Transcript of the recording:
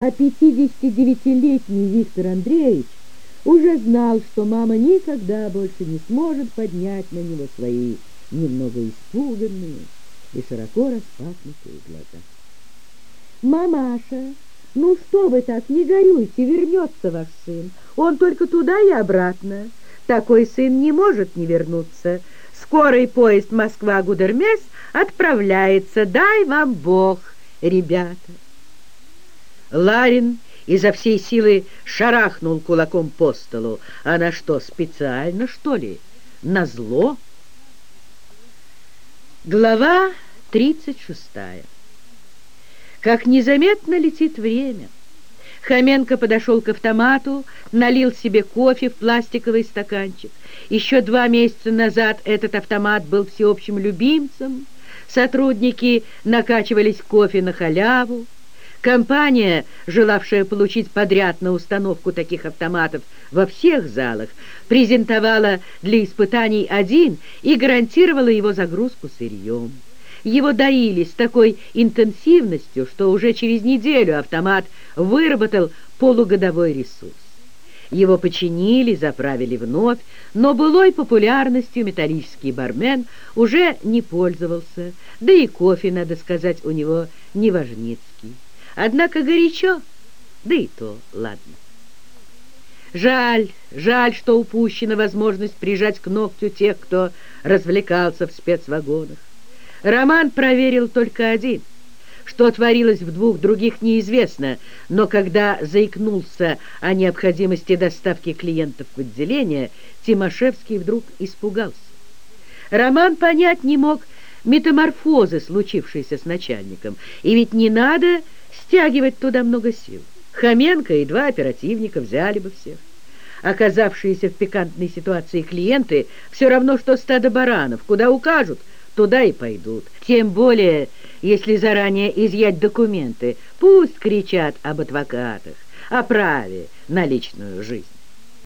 А 59-летний Виктор Андреевич уже знал, что мама никогда больше не сможет поднять на него свои немного испуганные и широко распахнутые глаза. «Мамаша, ну что вы так, не горюйте, вернется ваш сын. Он только туда и обратно. Такой сын не может не вернуться. Скорый поезд Москва-Гудермес отправляется, дай вам Бог, ребята». Ларин изо всей силы шарахнул кулаком по столу. Она что, специально, что ли? Назло? Глава тридцать шестая. Как незаметно летит время. Хоменко подошел к автомату, налил себе кофе в пластиковый стаканчик. Еще два месяца назад этот автомат был всеобщим любимцем. Сотрудники накачивались кофе на халяву. Компания, желавшая получить подряд на установку таких автоматов во всех залах, презентовала для испытаний один и гарантировала его загрузку сырьем. Его доили с такой интенсивностью, что уже через неделю автомат выработал полугодовой ресурс. Его починили, заправили вновь, но былой популярностью металлический бармен уже не пользовался, да и кофе, надо сказать, у него не важницкий. Однако горячо, да и то ладно. Жаль, жаль, что упущена возможность прижать к ногтю тех, кто развлекался в спецвагонах. Роман проверил только один. Что творилось в двух других, неизвестно, но когда заикнулся о необходимости доставки клиентов в отделение, Тимошевский вдруг испугался. Роман понять не мог метаморфозы, случившейся с начальником, и ведь не надо стягивать туда много сил. Хоменко и два оперативника взяли бы всех. Оказавшиеся в пикантной ситуации клиенты все равно, что стадо баранов. Куда укажут, туда и пойдут. Тем более, если заранее изъять документы, пусть кричат об адвокатах, о праве на личную жизнь.